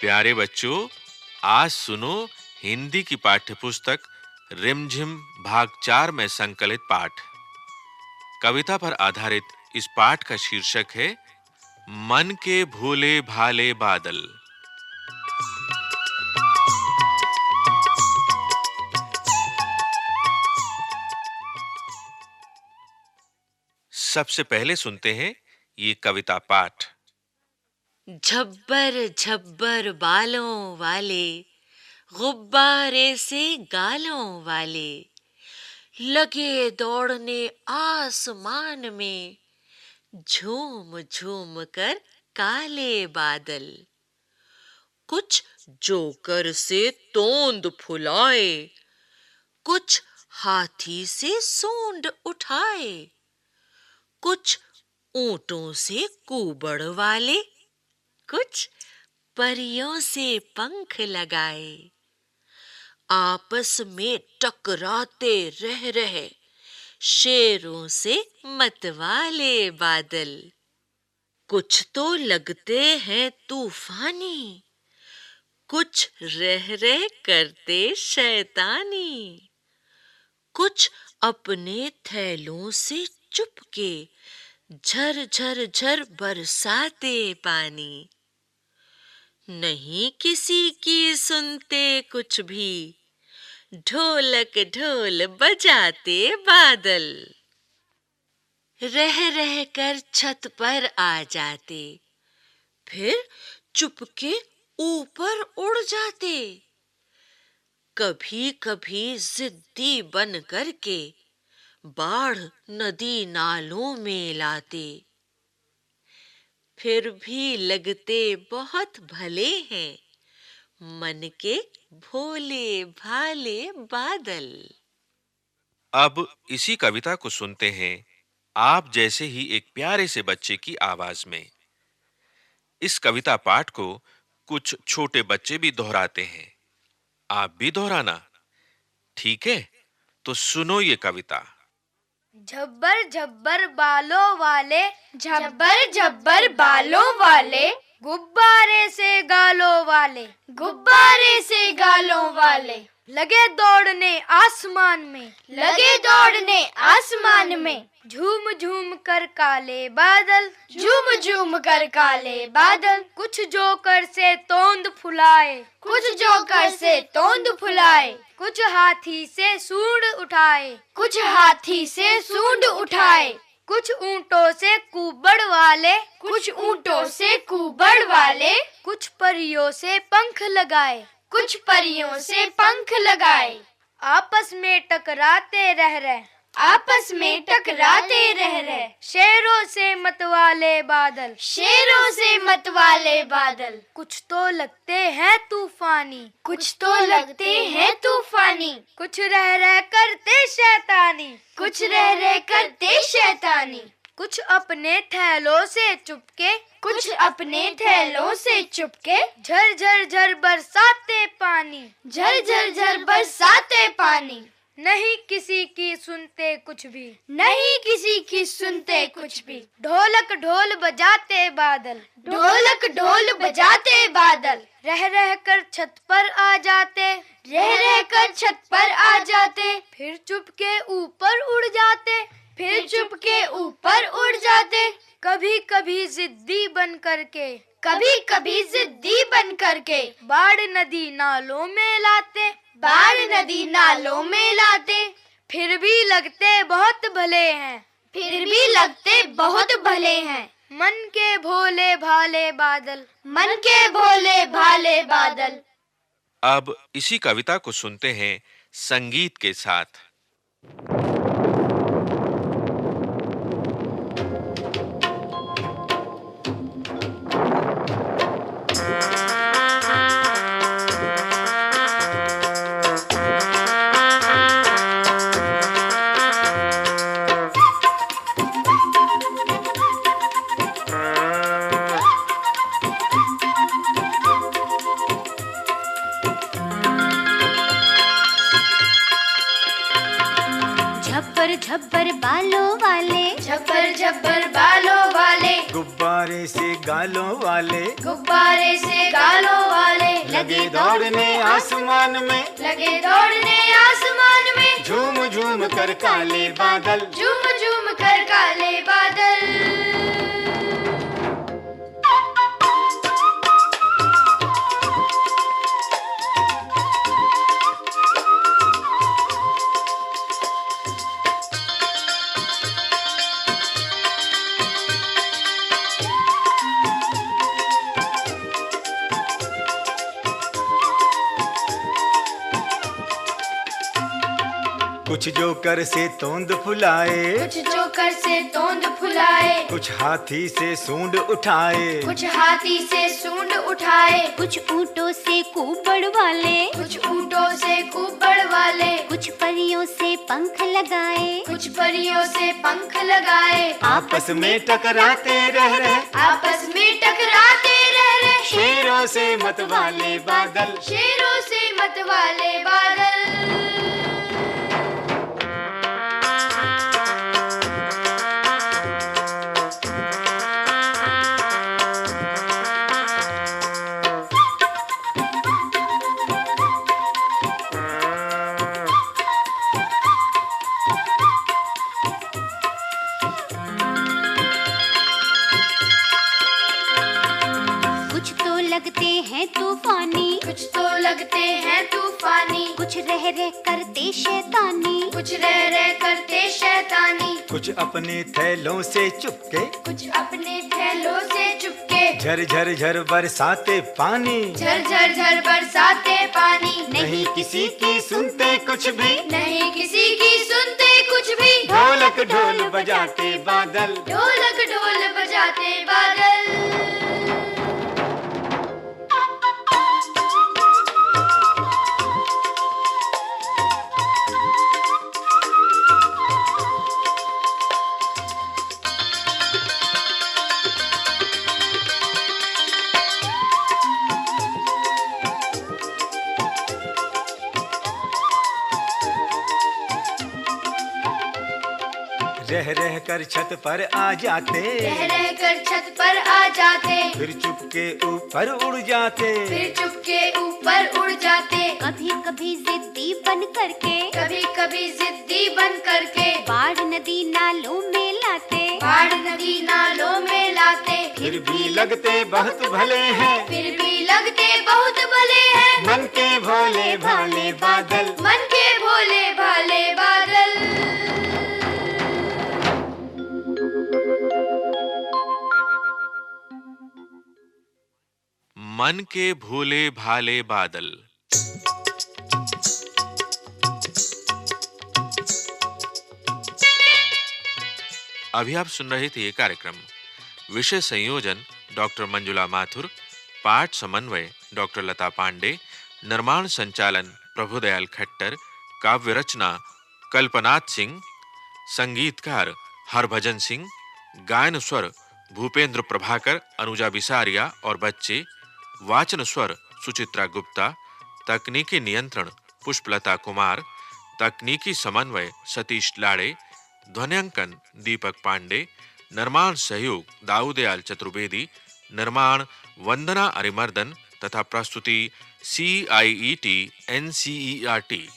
प्यारे बच्चों, आज सुनो हिंदी की पाठ्यपुस्तक रिमझिम भाग चार में संकलित पाठ। कविता पर आधारित इस पाठ का शीर्षक है, मन के भोले भाले बादल। सबसे पहले सुनते हैं ये कविता पाठ। झब्बर झब्बर बालों वाले, गुब्बारे से गालों वाले। लगे दौड़ने आसमान में, झूम झूम कर काले बादल। कुछ जोकर से तोंद फुलाए, कुछ हाथी से सूंड उठाए, कुछ ऊंटों से कुबड़ वाले कुछ परियों से पंख लगाए। आपस में टकराते रह रहे। शेरों से मतवाले बादल। कुछ तो लगते हैं तूफानी। कुछ रह रह करते शैतानी। कुछ अपने थैलों से चुपके, झर झर झर बरसाते पानी। नहीं किसी की सुनते कुछ भी। ढोलक ढोल बजाते बादल। रह रह कर छत पर आ जाते। फिर चुपके ऊपर उड़ जाते। कभी कभी जिद्दी बन करके बाढ़ नदी नालों में लाते। फिर भी लगते बहुत भले हैं। मन के भोले भाले बादल। अब इसी कविता को सुनते हैं, आप जैसे ही एक प्यारे से बच्चे की आवाज़ में। इस कविता पाठ को कुछ छोटे बच्चे भी दोहराते हैं। आप भी दोहराना। ठीक है तो सुनो ये कविता। झब्बर झब्बर बालों वाले झब्बर झब्बर बालों वाले। गुब्बारे से गालों वाले गुब्बारे से गालों वाले। लगे दौड़ने आसमान में लगे दौड़ने आसमान में। काले बादल। झूम झूम कर काले बादल। कुछ जोकर से तोंद फुलाए। कुछ जोकर से तोंद फुलाए। कुछ हाथी से सूंड उठाए। कुछ हाथी से सूंड उठाए। कुछ ऊंटों से कुबड़ वाले। कुछ ऊंटों से कुबड़ वाले। कुछ परियों से पंख लगाए। कुछ परियों से पंख लगाए। आपस में टकराते रह रहे। आपस में टकराते रह रहे। शेरों से मतवाले बादल। शेरों से मतवाले बादल। कुछ तो लगते हैं तूफानी। कुछ तो लगते हैं तूफानी। कुछ रह रह करते शैतानी। कुछ रह रह करते शैतानी। कुछ अपने थैलों से चुपके। कुछ अपने थैलों से चुपके। झर झर झर बरसाते पानी। झर झर झर बरसाते पानी। नहीं किसी की सुनते कुछ भी। नहीं किसी की सुनते कुछ भी। ढोलक ढोल बजाते बादल। ढोलक ढोल बजाते बादल। रह रह कर छत पर आ जाते। रह रह कर छत पर आ जाते। फिर चुप के ऊपर उड़ जाते। फिर चुप के ऊपर उड़ जाते। कभी कभी जिद्दी बन करके। कभी कभी जिद्दी बन करके। बाढ़ नदी नालों में लाते। बाढ़ नदी नालों में लाते फिर भी लगते बहुत भले हैं। फिर भी लगते बहुत भले हैं। मन के भोले भाले बादल। मन के भोले भाले बादल। अब इसी कविता को सुनते हैं संगीत के साथ। से गालों वाले। गुब्बारे से गालों वाले। लगे दौड़ने आसमान में। लगे दौड़ने आसमान में। झूम झूम कर काले बादल। झूम झूम कर काले बादल। कुछ जो कर से तोंद फुलाए। कुछ जोकर से तोंद फुलाए। कुछ हाथी से सूंड उठाए। कुछ हाथी से सूंड उठाए। कुछ ऊँटों से कुबड़ वाले। कुछ ऊँटों से कुबड़ वाले। कुछ परियों से पंख लगाए। कुछ परियों से पंख लगाए। आपस में टकराते रह रहे। आपस में टकराते रह रहे। शेरों से मत वाले बादल। शेरों से मत वाले बादल। लगते हैं तूफानी। कुछ तो लगते हैं तूफानी। कुछ रह रह करते शैतानी। कुछ रह रह करते शैतानी। कुछ अपने थैलों से चुपके। कुछ अपने थैलों से चुपके। झर झर झर बरसाते पानी। झर झर झर बरसाते पानी। नहीं किसी की सुनते कुछ भी। नहीं किसी की सुनते कुछ भी। ढोलक ढोल बजाते बादल। ढोलक ढोल बजाते बादल। रह रह कर छत पर आ जाते। रह रह कर छत पर आ जाते। फिर चुपके ऊपर उड़ जाते। फिर चुपके ऊपर उड़ जाते। कभी कभी जिद्दी बन करके। कभी कभी जिद्दी बन करके। बाढ़ नदी नालों में लाते। बाढ़ नदी नालों में लाते। फिर भी लगते बहुत भले हैं। फिर भी लगते बहुत भले हैं। मन के भोले भाले बादल। मन के भोले भाले बादल। मन के भोले भाले बादल। अभी आप सुन रहे थे ये कार्यक्रम। विषय संयोजन, डॉक्टर मंजुला माथुर, पाठ समन्वय, डॉक्टर लता पांडे, निर्माण संचालन, प्रभुदयाल खट्टर, काव्य रचना, कल्पनाथ सिंह, संगीतकार हरभजन सिंह, गायन स्वर भूपेंद्र प्रभाकर, अनुजा बिसारिया और बच्चे वाचन स्वर, सुचित्रा गुप्ता, तकनीकी नियंत्रण, पुष्पलता कुमार, तकनीकी समन्वय, सतीश लाड़े, ध्वनियांकन, दीपक पांडे, निर्माण सहयोग, दाऊदयाल चतुर्वेदी, निर्माण वंदना अरिमर्दन, तथा प्रस्तुति C I E T N C E R T